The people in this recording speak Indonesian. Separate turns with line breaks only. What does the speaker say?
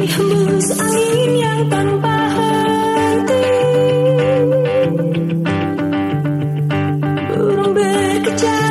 Hembus angin yang tanpa henti. Burung berkecak